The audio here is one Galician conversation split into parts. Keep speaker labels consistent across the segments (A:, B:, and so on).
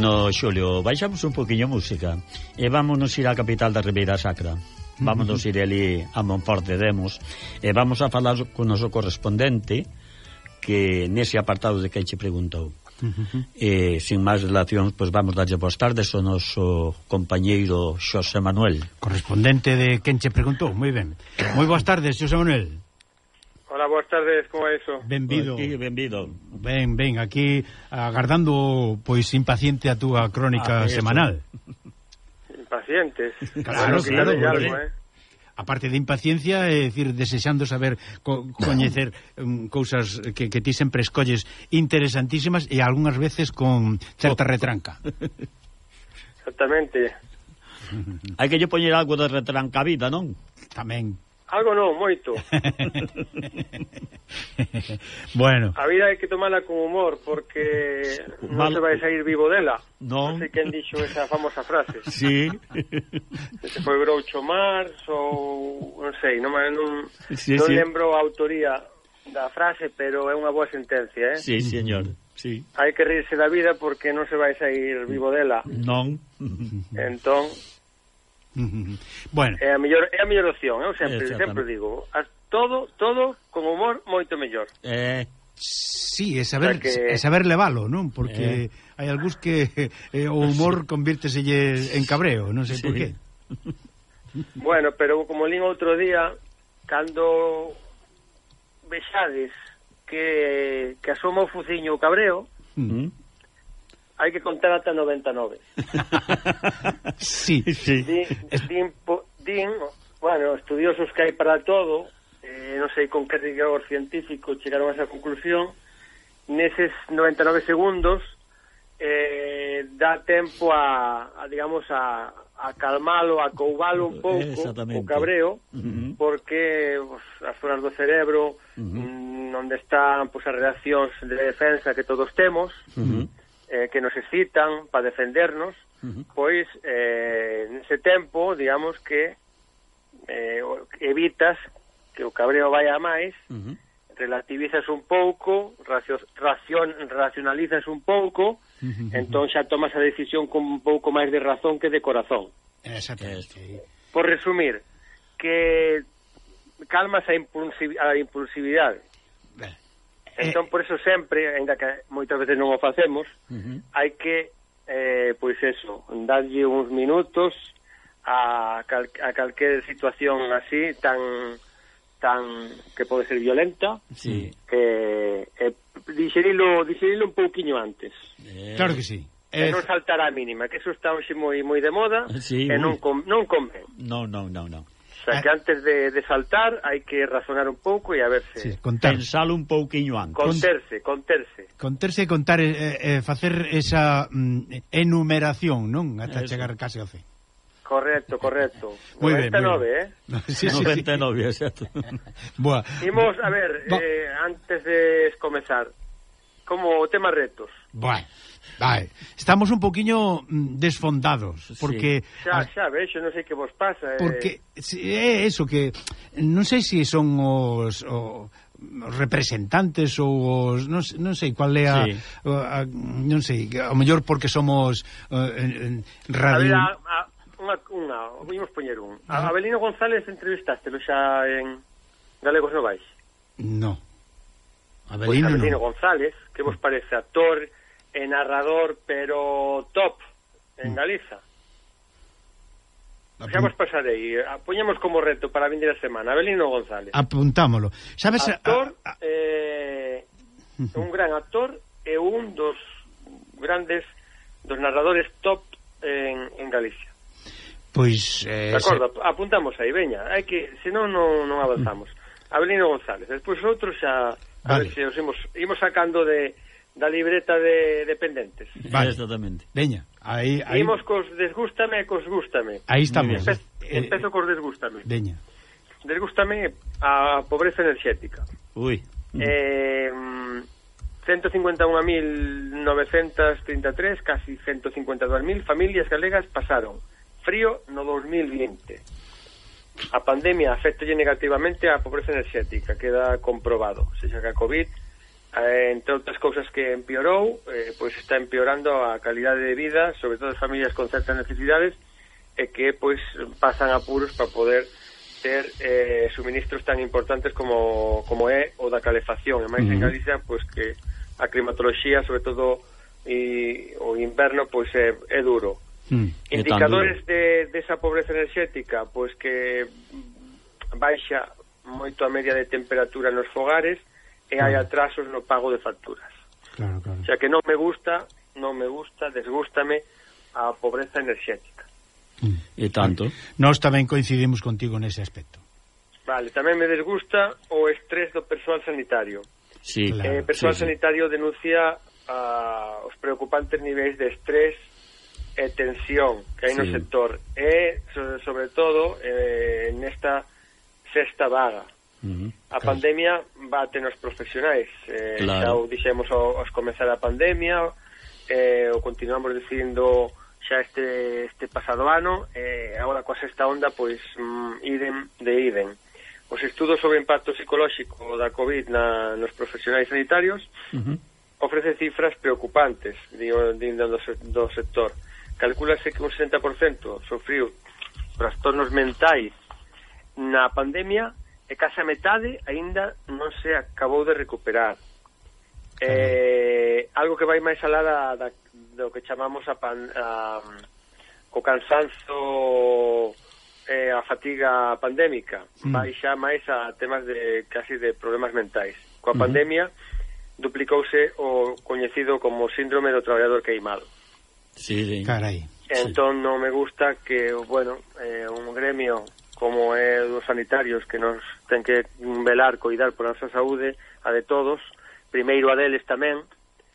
A: Bueno, Xulio, baixamos un poquinho música e vámonos ir á capital da Ribeira Sacra. Vámonos ir ali a Monforte Demos e vamos a falar con o noso correspondente que nese apartado de que che preguntou. Uh -huh. E sin máis relacións, pois vamos darlle boas tardes ao noso compañeiro Xosé Manuel.
B: Correspondente de quen che preguntou, moi ben. Moi boas tardes, Xosé Manuel
C: boas tardes, como é iso?
B: Benvido.
A: Aquí, benvido.
B: Ben, ben, aquí agardando pois impaciente a túa crónica
A: ah,
B: semanal.
C: Impacientes.
B: Claro,
C: bueno,
B: claro. claro
C: algo, eh?
B: aparte de impaciencia, é dicir, desexando saber co coñecer um, cousas que, que ti sempre escolles interesantísimas e algunhas veces con certa oh. retranca.
C: Exactamente.
A: Hai que lle poñer algo de retranca vida, non?
B: Tamén.
C: Algo non, moito.
B: bueno.
C: A vida hai que tomala con humor porque
A: Mal...
C: non se vai sair vivo dela.
A: Non.
C: Non sei quen dixo esa famosa frase.
A: Sí.
C: se foi Groucho Marx ou non sei, non non,
A: sí,
C: non
A: sí.
C: lembro a autoría da frase, pero é unha boa sentencia, eh?
A: Sí, señor. Sí.
C: Hai que rirse da vida porque non se vai sair vivo dela.
A: Non.
C: entón,
B: bueno.
C: É a mellor, é a mellor opción, eu sempre, sempre digo, as, todo, todo con humor moito mellor.
A: Eh,
B: Sí, é saber,
C: o sea que...
B: é saber levalo, non? Porque eh... hai algúns que eh, o humor convírteselle en cabreo, non sei
A: sí.
B: por qué.
C: Bueno, pero como lín outro día, cando vexades que, que asoma o fuciño o cabreo,
A: uh -huh
C: hai que contar ata 99.
B: sí,
A: sí.
C: Din, din, din, bueno, estudiosos que hai para todo, eh, non sei con que rigor científico chegaron a esa conclusión, neses 99 segundos eh, dá tempo a, a digamos, a, a calmalo, a coubalo un pouco o cabreo,
A: uh -huh.
C: porque pues, as zonas do cerebro,
A: uh
C: -huh. onde están pues, as reaccións de defensa que todos temos,
A: uh -huh
C: eh, que nos excitan para defendernos,
A: uh -huh.
C: pois eh, nese tempo, digamos que eh, evitas que o cabreo vaya a máis,
A: uh -huh.
C: relativizas un pouco, racio, racion, racionalizas un pouco, uh -huh. entón xa tomas a decisión con un pouco máis de razón que de corazón.
B: Exactamente.
C: Por resumir, que calmas a, impulsiv a impulsividade.
B: Ben.
C: Eh, entón, por eso sempre, ainda que moitas veces non o facemos,
A: uh -huh.
C: hai que, eh, pois eso, darlle uns minutos a, cal, a calquer situación así tan tan que pode ser violenta
A: sí.
C: que eh, digerilo, digerilo un pouquiño antes
A: eh...
B: claro que sí
C: e
B: eh,
C: non saltar a mínima, que eso está hoxe moi moi de moda
A: sí,
C: e non, com, non convén.
A: Non, non, non, non.
C: O sea, que ah. antes de, de saltar hai que razonar un pouco e a verse...
B: Sí, contar.
A: Pensalo un pouquiño antes.
C: Conterse, conterse.
B: Conterse e contar, eh, eh, facer esa mm, enumeración, non? Ata
A: Eso.
B: chegar case ao fin.
C: Correcto, correcto.
B: Muy
C: 99,
B: bien,
C: eh?
B: Sí, sí,
A: 99, sí. exacto.
B: Boa.
C: Imos, a ver, eh, antes de comezar, como tema retos.
B: Bueno. Vai, estamos un poquinho mm, desfondados, porque...
C: Sí.
B: Xa,
C: xa, vexo, non sei que vos pasa. Eh...
B: Porque é eso que... Non sei se si son os... O, representantes ou os, non, non sei qual é a,
A: sí.
B: a, a non sei, ao mellor porque somos uh, en, en radio
C: ver, a, a unha, unha, vimos poñer un a ah. Abelino González entrevistaste xa en Galegos Novais
B: no Abelino,
C: pois
B: pues
C: Abelino
B: no.
C: González que vos mm. parece actor e narrador, pero top en mm. Galiza. Xa vos pasarei, poñemos como reto para a vindeira semana, Abelino González.
B: Apuntámolo. Sabes,
C: actor,
B: a, a...
C: Eh, un gran actor e un dos grandes dos narradores top en, en Galicia.
B: Pois... Eh,
C: De acordo, se... apuntamos aí, veña. Hai que, senón non, non avanzamos. Mm. Abelino González. Despois outros xa... A
B: vale.
C: ver se os imos, imos sacando de da libreta de dependentes.
B: Vale.
A: Exactamente.
B: Veña, aí... aí...
C: Imos cos desgústame e cos gústame.
B: Aí estamos.
C: Empe
B: eh, eh,
C: empezo cos desgústame.
B: Veña.
C: Desgústame a pobreza enerxética.
A: Ui.
C: Eh, 151.933, casi 152.000 familias galegas pasaron frío no 2020. A pandemia afecta negativamente a pobreza enerxética, queda comprobado. Se xa que a COVID eh, entre outras cousas que empeorou, eh, pois está empeorando a calidade de vida, sobre todo as familias con certas necesidades, e que pois pasan apuros para poder ter eh, suministros tan importantes como, como é o da calefacción. E máis uh -huh. en Galicia, pois que a climatoloxía, sobre todo e, o inverno, pois é, é duro. Mm, Indicadores duro. de, desa de pobreza enerxética, pois que baixa moito a media de temperatura nos fogares, e hai atrasos no pago de facturas. Claro, claro. O sea que non me gusta, non me gusta, desgústame a pobreza enerxética.
A: E tanto.
B: Nós tamén coincidimos contigo nese aspecto.
C: Vale, tamén me desgusta o estrés do persoal sanitario.
A: Sí,
C: claro. Eh, persoal sí, sí. sanitario denuncia a, os preocupantes niveis de estrés e tensión que hai sí. no sector e sobre todo eh, nesta sexta vaga Uh -huh. A claro. pandemia bate nos profesionais. Eh, claro. Xa o dixemos ao, aos comezar a pandemia, eh, o continuamos dicindo xa este, este pasado ano, eh, agora coa sexta onda, pois, mm, idem de idem. Os estudos sobre o impacto psicolóxico da COVID na, nos profesionais sanitarios uh -huh. ofrecen cifras preocupantes digo, digo, do, do sector. Calculase que un 60% sofriu trastornos mentais na pandemia e case a metade aínda non se acabou de recuperar. Eh, algo que vai máis alá da, da, do que chamamos a, pan, a co cansanzo eh, a fatiga pandémica, mm. vai xa máis a temas de casi de problemas mentais. Coa mm. pandemia duplicouse o coñecido como síndrome do traballador queimado.
A: Sí, sí.
B: Carai.
C: Entón sí. non me gusta que, bueno, eh, un gremio como é dos sanitarios que nos ten que velar, coidar por a nosa saúde, a de todos, primeiro a deles tamén,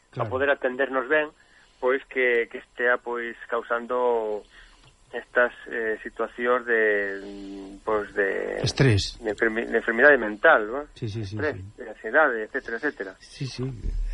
C: claro. a poder atendernos ben, pois que, que estea pois causando estas eh, situacións de pois de
B: estrés,
C: de, enfermi de enfermidade mental, ¿no?
B: Sí, sí, sí,
C: estrés,
B: sí.
C: de ansiedade, etcétera, etcétera.
B: Sí, sí.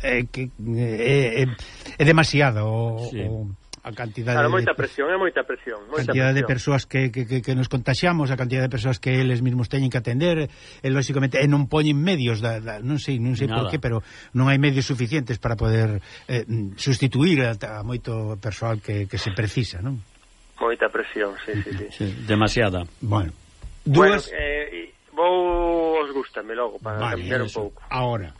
B: É eh, que é eh, eh, é demasiado o, sí. o a cantidade
C: claro, moita presión, é moita presión, moita
B: cantidad
C: presión.
B: de persoas que, que, que, que nos contaxiamos, a cantidad de persoas que eles mesmos teñen que atender, e lógicamente e non poñen medios da, da non sei, non sei Nada. por qué, pero non hai medios suficientes para poder eh, sustituir a, a moito persoal que, que se precisa, non?
C: Moita presión, sí, sí, sí. sí
A: demasiada.
B: Bueno.
C: Dúas... Bueno, eh, vou os gustame logo para vale, cambiar un pouco.
B: Ahora.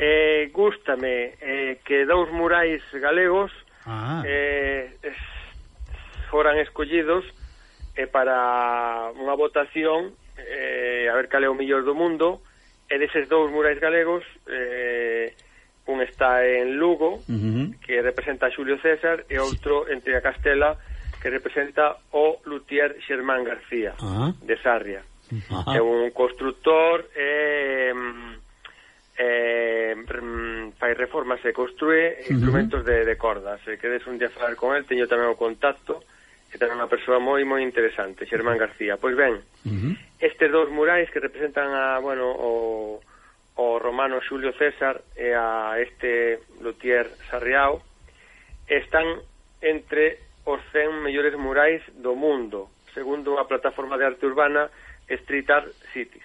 C: Eh, gústame eh, que dous murais galegos
B: ah.
C: eh, es, foran escollidos eh, para unha votación eh, a ver cal é o millor do mundo e deses dous murais galegos eh, un está en Lugo uh -huh. que representa a Xulio César e outro sí. entre a Castela que representa o Lutier Xermán García ah. de Sarria ah. é un constructor eh, eh, fai reformas e construe instrumentos uh -huh. de, de corda. Se quedes un día falar con el, teño tamén o contacto, que tamén unha persoa moi moi interesante, Xermán García. Pois ben, uh -huh. estes dous murais que representan a, bueno, o, o romano Xulio César e a este Lutier Sarriao, están entre os 100 mellores murais do mundo, segundo a plataforma de arte urbana Street Art Cities.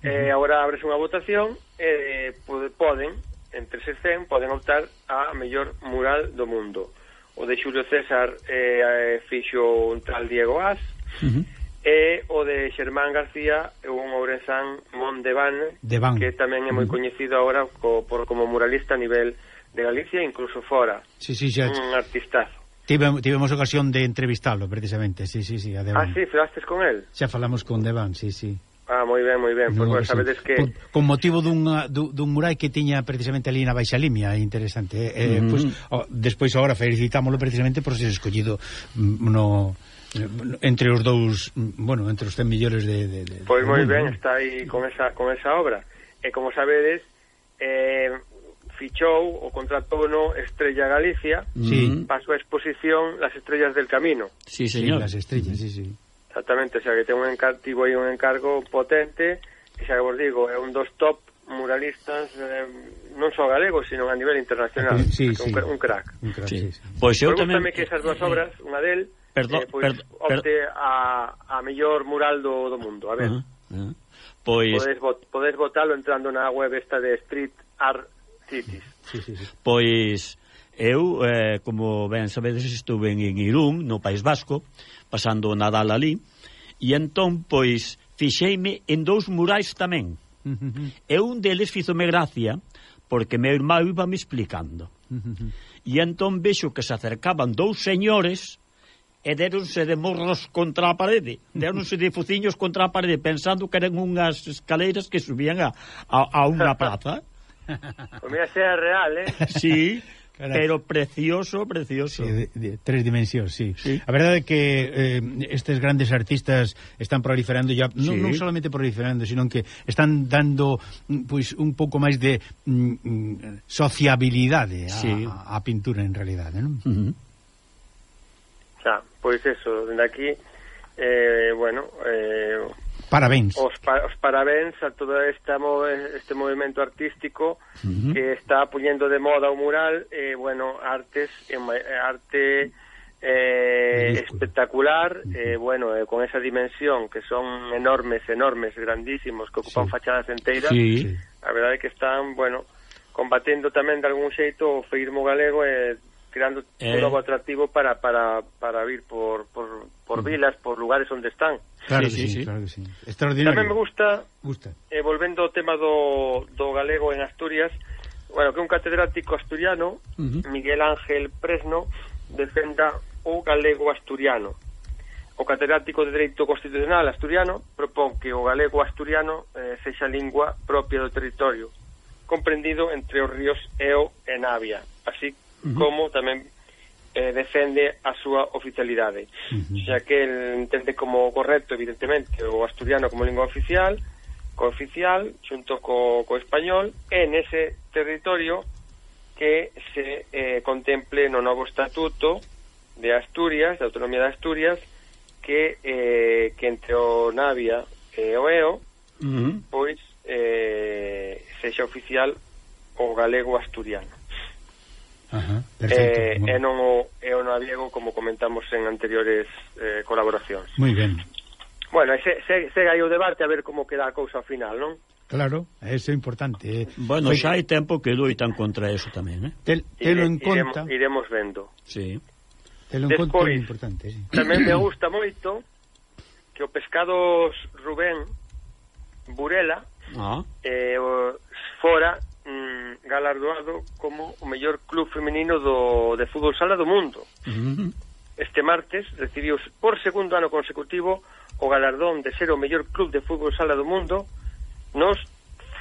C: Uh -huh. eh, agora abres unha votación e eh, poden entre ese 100 poden optar a mellor mural do mundo. O de Xulio César eh, eh, fixo un tal Diego As, uh -huh. e o de Xermán García é un ourezán Mon de Van,
B: de Van.
C: que tamén é moi uh -huh. coñecido agora co, por, como muralista a nivel de Galicia e incluso fora.
B: Sí, sí, xa...
C: Un artistazo.
B: Tivemos ocasión de entrevistarlo precisamente, sí, sí, sí, a
C: Ah, sí, falastes con él?
B: Xa falamos con Devan, sí, sí.
C: Ah, moi ben, moi ben. Pois, pues, sabedes que...
B: Con, con motivo dunha, ah, dun mural que tiña precisamente ali na Baixa Limia, interesante. Eh, mm. pois, pues, oh, despois agora felicitámoslo precisamente por ser escollido mm, no entre os dous, mm, bueno, entre os 100 millores de, de, de
C: Pois moi ben, ¿no? está aí con esa con esa obra. E como sabedes, eh, fichou o contratou no Estrella Galicia
B: sí.
C: para a súa exposición Las Estrellas del Camino.
B: Sí, señor. Sí, las estrellas, sí, sí.
C: Exactamente, sea que ten un encargo, aí un encargo potente, e xa que vos digo, é un dos top muralistas eh, non só galegos, sino a nivel internacional.
B: Sí, sí,
C: un, un crack.
B: Un crack sí. Sí, sí.
A: Pois eu tamén...
C: que eh, esas dúas eh, obras, unha del,
A: perdón,
C: eh, pois,
A: perdón,
C: opte a, a mellor mural do, do mundo. A ver. Uh -huh, uh -huh.
A: Pois...
C: Podes, vot, podes votalo entrando na web esta de Street Art Cities.
A: Sí, sí, sí. Pois eu, eh, como ben sabedes, estuve en Irún, no País Vasco, pasando o Nadal ali, e entón, pois, fixeime en dous murais tamén. e un deles fizome gracia, porque meu irmão iba me explicando. e entón vexo que se acercaban dous señores e deronse de morros contra a parede, deronse de fuciños contra a parede, pensando que eran unhas escaleiras que subían a, a, a unha praza.
C: Pois mira, é real, eh?
A: Sí, Carai. pero precioso, precioso.
B: Sí, de, de, tres dimensións, sí. sí. A verdade é que eh, estes grandes artistas están proliferando ya, sí. non, non solamente proliferando, sino que están dando pois pues, un pouco máis de mm, mm sociabilidade a, sí. a, a pintura en realidade, non? Uh -huh.
C: Xa, pois eso, dende aquí eh, bueno, eh,
B: Parabéns.
C: Os, pa os parabéns a todo esta este movimento artístico uh -huh. que está poñendo de moda o mural, eh, bueno, artes, eh, arte eh, espectacular, uh -huh. eh, bueno, eh, con esa dimensión que son enormes, enormes, grandísimos, que ocupan sí. fachadas enteiras, sí. a verdade é que están, bueno, combatendo tamén de algún xeito o feirmo galego e eh, creando eh. un novo atractivo para, para, para vir por, por por vilas, por lugares onde están.
B: Claro, sí, que sí, sí, claro que sí. Extraordinario.
C: Tamén me gusta, gusta. Eh, volvendo ao tema do, do galego en Asturias, bueno, que un catedrático asturiano, uh -huh. Miguel Ángel Presno, defenda o galego asturiano. O catedrático de Dereito Constitucional asturiano propón que o galego asturiano eh, sexa lingua propia do territorio, comprendido entre os ríos Eo e Navia, así uh -huh. como tamén eh, defende a súa oficialidade. Uh -huh. Xa que el entende como correcto, evidentemente, o asturiano como lingua oficial, cooficial, xunto co, co español, en ese territorio que se eh, contemple no novo estatuto de Asturias, da autonomía de Asturias, que, eh, que entre o Navia e o EO, uh -huh. pois, eh, sexa oficial o galego asturiano.
B: Ajá, eh,
C: perfecto, eh, e non o, e o naviego como comentamos en anteriores eh, colaboracións.
B: Moi ben.
C: Bueno, se, se, se aí o debate a ver como queda a cousa ao final, non?
B: Claro, eso é importante. Eh.
A: Bueno, xa hai tempo que loitan contra eso tamén, eh?
B: Tel, telo en conta.
C: Iremos, iremos vendo.
A: Sí.
B: Telo en conta é importante, sí.
C: Tamén me gusta moito que o pescados Rubén Burela ah. eh, fora galardoado como o mellor club femenino do, de fútbol sala do mundo. Uh -huh. Este martes recibiu por segundo ano consecutivo o galardón de ser o mellor club de fútbol sala do mundo nos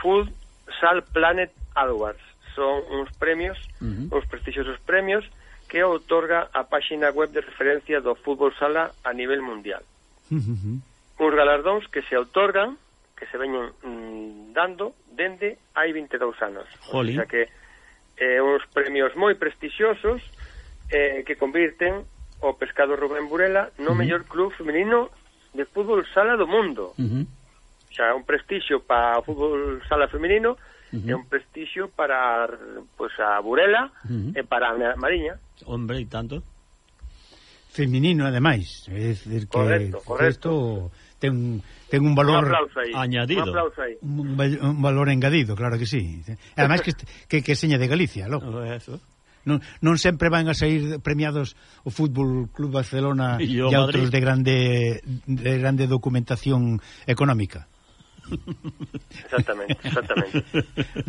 C: Futsal Planet Awards. Son uns premios, uh -huh. uns prestixiosos premios que otorga a páxina web de referencia do fútbol sala a nivel mundial. Uh -huh. Uns galardóns que se outorgan, que se veñen mm, dando dende hai 22 anos.
A: Joli.
C: O sea que eh, uns premios moi prestixiosos eh, que convirten o pescado Rubén Burela no uh -huh. mellor club femenino de fútbol sala do mundo. Uh -huh. O sea, un prestixio para o fútbol sala femenino uh -huh. e un prestixio para pues, a Burela uh -huh. e para a Mariña.
A: Hombre, e tanto.
B: Feminino, ademais. É decir, que
C: correcto, correcto.
B: ten ten un valor
C: un
A: añadido.
B: Un. Un, un valor engadido, claro que sí. E ademais que, que, que seña de Galicia, logo.
A: No, eso.
B: Non, non sempre van a sair premiados o Fútbol Club Barcelona e, e outros de grande de grande documentación económica.
C: Exactamente, exactamente.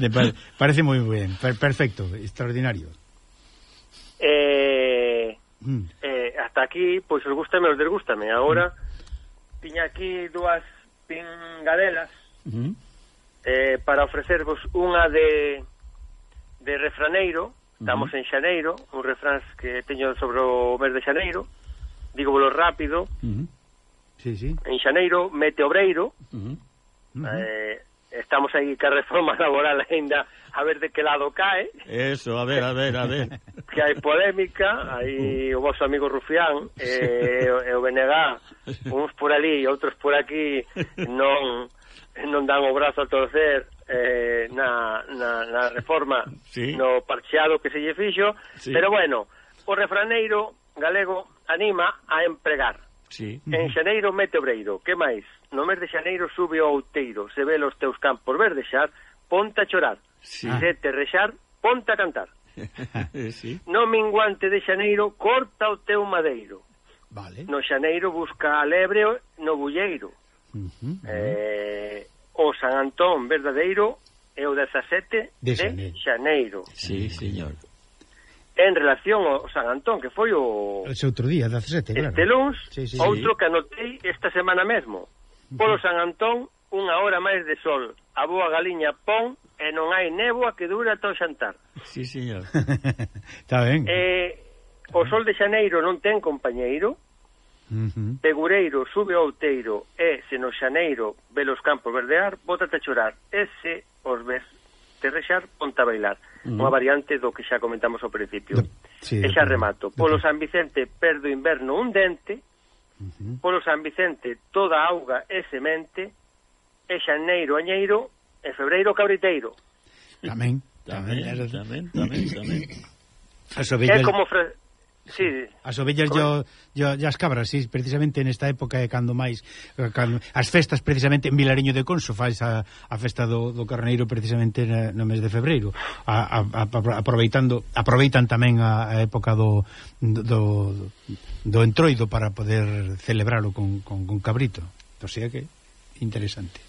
B: Parece moi ben, perfecto, extraordinario.
C: Eh, mm. eh, hasta aquí, pois pues, os gustame, os desgústame. Agora mm tiña aquí dúas pingadelas uh -huh. eh, para ofrecervos unha de de refraneiro, estamos uh -huh. en xaneiro, un refrán que teño sobre o mes de xaneiro, digo volo rápido, uh
B: -huh. sí, sí.
C: en xaneiro mete obreiro, uh -huh. Uh -huh. Eh, estamos aí que a reforma laboral aínda a ver de que lado cae.
A: Eso, a ver, a ver, a ver.
C: que hai polémica, aí uh. o vosso amigo Rufián e, e o BNG, uns por ali e outros por aquí non non dan o brazo a torcer eh, na, na, na reforma sí. no parcheado que se lle fixo, sí. pero bueno, o refraneiro galego anima a empregar.
A: Sí.
C: En xaneiro mete obreiro, que máis? no mes de xaneiro sube o outeiro, se ve os teus campos verdexar, ponte a chorar, sí. se te rexar, ponte a cantar. sí. No minguante de xaneiro, corta o teu madeiro.
B: Vale.
C: No xaneiro busca a lebre no bulleiro. Uh -huh, uh -huh. Eh, o San Antón verdadeiro é o 17 de, de xaneiro.
A: Sí, señor.
C: En relación ao San Antón, que foi o...
B: Ese outro día, 17, claro.
C: Este luns, sí, sí, outro sí. que anotei esta semana mesmo. Polo San Antón, unha hora máis de sol. A boa galiña pon e non hai néboa que dura ata o xantar.
A: Sí, señor.
B: Está ben.
C: Eh, o sol de xaneiro non ten compañeiro. Uh -huh. Pegureiro sube ao outeiro e, se no xaneiro ve os campos verdear, bótate a chorar. Ese os ves terrexar, ponta a bailar. Uh -huh. Unha variante do que xa comentamos ao principio. Do... Sí, e xa remato. Polo San Vicente perdo inverno un dente, Uh -huh. Polo San Vicente toda auga é semente, e xaneiro añeiro e febreiro cabriteiro.
B: Tamén,
A: tamén, tamén, tamén, tamén. tamén.
B: As ovellas...
C: É como, fre... Sí.
B: As ovellas yo, yo, as cabras, sí, precisamente nesta época é cando máis eh, cando, as festas precisamente en Vilariño de Conso faz a, a festa do, do carneiro precisamente no mes de febreiro, a, a, a, aproveitando aproveitan tamén a, a época do, do do entroido para poder celebralo con, con, con cabrito. O sea que interesante.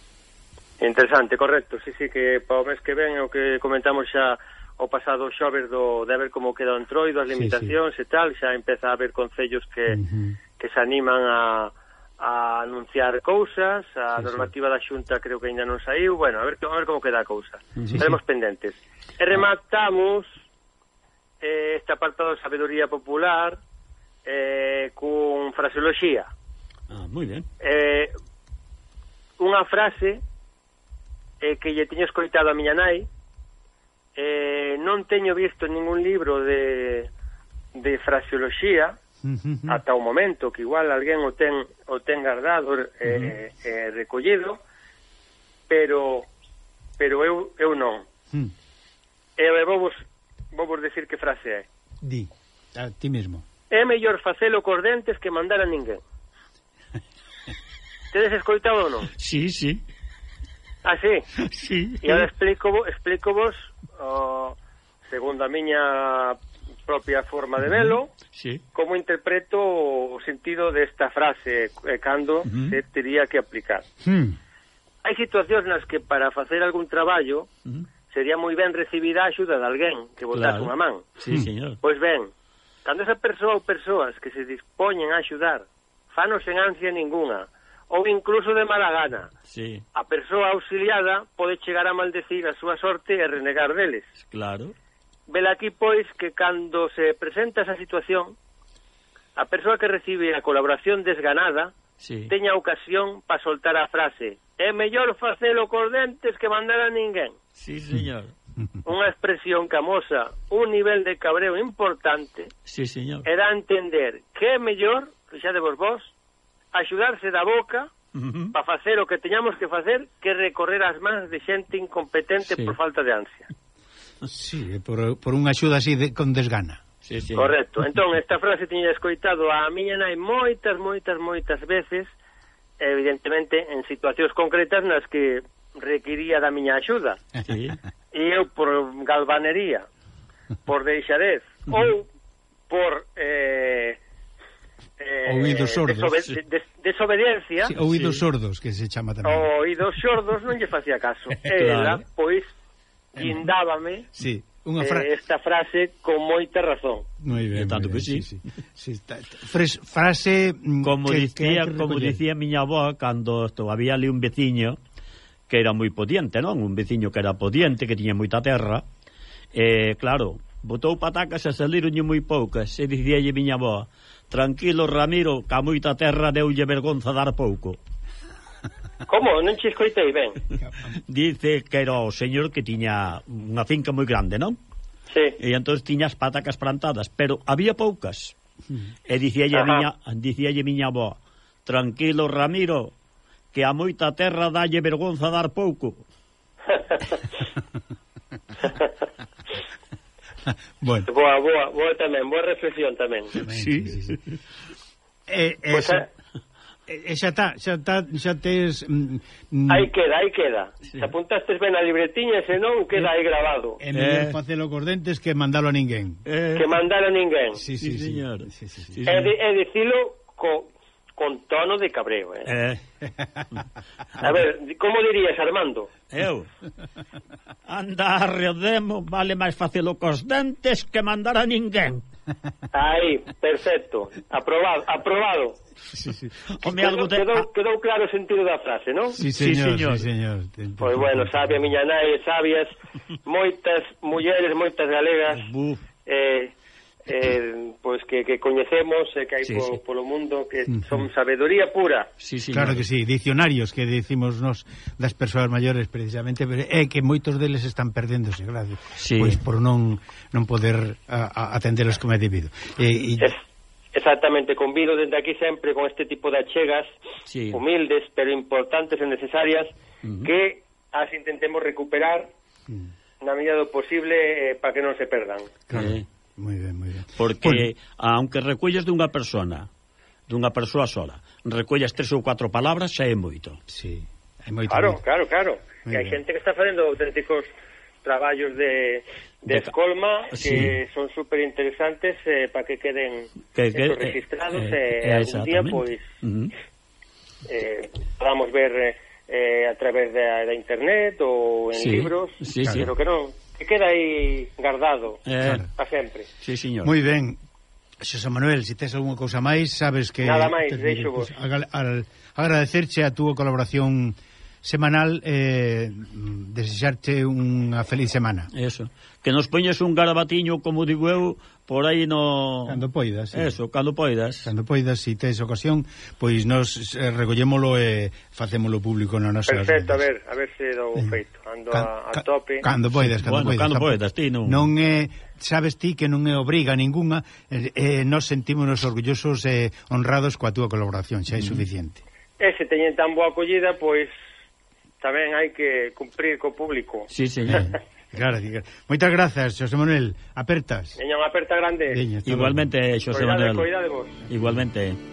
C: Interesante, correcto. Sí, sí que para o mes que ven o que comentamos xa o pasado xoves do, de ver como queda o entroido, as limitacións sí, sí. e tal, xa empeza a haber concellos que, uh -huh. que se animan a, a anunciar cousas, a sí, normativa sí. da Xunta creo que aínda non saiu, bueno, a ver, a ver como queda a cousa. Sí, Estaremos sí. pendentes. E rematamos eh, este apartado de sabedoría popular eh, cun fraseoloxía.
A: Ah, moi ben.
C: Eh, unha frase eh, que lle tiño escoitado a miña nai, eh, non teño visto ningún libro de, de fraseoloxía ata o momento que igual alguén o ten o ten guardado eh, uh -huh. eh, recollido pero pero eu eu non uh -huh. e eh, vou vos vou vos decir que frase é
B: di a ti mesmo
C: é mellor facelo cor dentes que mandar a ninguén tedes escoitado ou non?
A: si, sí, si sí.
C: ah. Sí?
A: sí.
C: e agora explico, explico vos uh, segundo a miña propia forma de velo,
A: sí.
C: como interpreto o sentido desta frase eh, cando uh -huh. se teria que aplicar.
B: Uh -huh.
C: Hai situacións nas que para facer algún traballo uh -huh. sería moi ben recibida a axuda de alguén que botase claro. unha man.
A: Sí, hmm. señor.
C: Pois ben, cando esa persoa ou persoas que se dispoñen a axudar, fanos sen ansia ninguna, ou incluso de mala gana.
A: Sí.
C: A persoa auxiliada pode chegar a maldecir a súa sorte e renegar deles.
A: Claro.
C: Vela aquí, pois, que cando se presenta esa situación, a persoa que recibe a colaboración desganada
A: sí.
C: teña ocasión para soltar a frase é mellor facelo cor dentes que mandar a ninguén.
A: Sí, señor.
C: Unha expresión camosa, un nivel de cabreo importante.
A: Sí, señor.
C: Era entender que é mellor, xa de vos vos, axudarse da boca uh -huh. para facer o que teñamos que facer que recorrer as mans de xente incompetente sí. por falta de ansia.
B: Sí, eh, por, por unha axuda así de, con desgana.
A: Sí, sí.
C: Correcto. Entón, esta frase tiña escoitado a miña nai moitas, moitas, moitas veces, evidentemente, en situacións concretas nas que requiría da miña axuda.
A: Sí.
C: E eu por galvanería, por deixadez, ou por... Eh,
B: eh, oídos eh, sordos desobe
C: des desobediencia
B: sí, oídos sí. sordos que se chama tamén
C: o sordos non lle facía caso ela claro. pois guindábame
B: sí. Unha fra...
C: eh, esta frase con moita razón
B: moi ben,
A: tanto
B: que
A: sí.
B: sí, sí. sí fres, frase
A: mm, como que, dicía, que como dicía miña avó cando había ali un veciño que era moi podiente, non? Un veciño que era podiente, que tiña moita terra. Eh, claro, botou patacas e salironlle moi poucas. E dicíalle miña avó, Tranquilo, Ramiro, que a moita terra deulle vergonza dar pouco.
C: Como? Non che escoitei ben.
A: Dice que era o señor que tiña unha finca moi grande, non?
C: Sí.
A: E entón tiña as patacas plantadas, pero había poucas. E dicíalle Ajá. miña, dicíalle miña avó, tranquilo, Ramiro, que a moita terra dalle vergonza dar pouco.
B: bueno.
C: Boa, boa, boa tamén, boa reflexión tamén.
B: Sí. sí, sí. Eh, eh, pues,
C: xa,
B: eh, eh, xa está, xa está, xa tes... Mm,
C: mm, aí queda, aí queda. Sí. Se apuntastes ben a libretiña, senón queda aí grabado.
B: É mellor eh. facelo cos dentes que mandalo a ninguén.
C: Eh. Que mandalo a ninguén.
B: Sí, sí, sí, sí señor. Sí,
C: sí, sí, sí, é, de, é dicilo co, con tono de cabreo, eh? eh. A ver, como dirías, Armando?
A: Eu? Anda, arredemo, vale máis facelo cos dentes que mandar a ninguén.
C: Aí, perfecto. Aprobado, aprobado.
A: Sí, sí.
C: Home, algo te... quedou, quedou claro o sentido da frase, non?
B: Sí, señor, sí, señor. Sí, señor.
C: Pois pues bueno, sabe a miña nai, sabias, moitas mulleres, moitas galegas, eh, eh, pois que, que coñecemos e eh, que hai sí, po, sí. polo mundo que son sabedoría pura.
B: Sí, sí, claro que sí, dicionarios que decimos nos das persoas maiores precisamente, pero é que moitos deles están perdéndose, gracias, sí. pois por non non poder a, a atendelos como é debido.
C: Eh, e... Es, exactamente, convido desde aquí sempre con este tipo de achegas sí. humildes pero importantes e necesarias uh -huh. que as intentemos recuperar uh -huh. na medida do posible eh, para que non se perdan.
B: Claro. Eh. Moi ben, moi ben.
A: Porque, bueno. aunque recolles dunha persona, dunha persoa sola, recollas tres ou cuatro palabras, xa é moito.
B: Sí,
C: é moito. Claro, moito. claro, claro. Que hai xente que está facendo auténticos traballos de, de, de escolma sí. que son super interesantes eh, para que queden que, que, registrados eh, eh, eh, algún día pois uh -huh. eh, podamos ver eh, a través da, da internet ou en sí, libros sí, claro. sí. que non que queda aí guardado eh, para sempre.
A: Sí, señor.
B: Moi ben. Xosé Manuel, se si tes algunha cousa máis, sabes que...
C: Nada máis, deixo vos.
B: Agradecerche a túa colaboración semanal eh, desexarte unha feliz semana.
A: Eso. Que nos poñes un garabatiño, como digo eu, por aí no...
B: Cando poidas. Sí.
A: Eso, cando poidas.
B: Cando poidas, se si tens ocasión, pois nos eh, recollémolo e facémolo público na nosa...
C: Perfecto, a ver, a ver se dou feito. Ando can, a, a tope.
B: Cando poidas, cando
A: bueno,
B: poidas.
A: Cando poidas, ti non...
B: Non é... Eh, sabes ti que non é obriga ningunha, eh, eh, nos sentímonos orgullosos e eh, honrados coa túa colaboración, xa é mm. suficiente.
C: E se teñen tan boa acollida, pois tamén hai que cumprir co público.
B: Sí, señor. Claro, claro. Moitas grazas, Xosé Manuel. Apertas.
C: Veña, unha aperta grande.
A: Veña, Igualmente, Xosé Manuel. Cuidade, cuidade vos. Igualmente.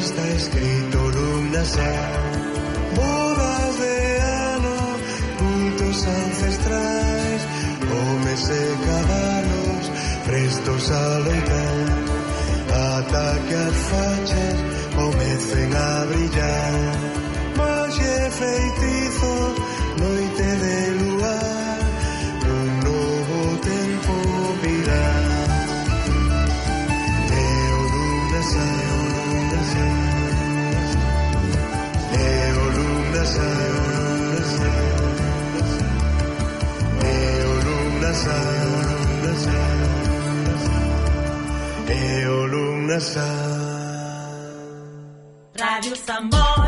D: está escrito luna a bodas de ano, puntos ancestrais, homes e cabalos prestos a loitar, ata que as fachas comecen a brillar, magia e feitizos lugna sa, e o lugna sa.
E: Radio Sambor.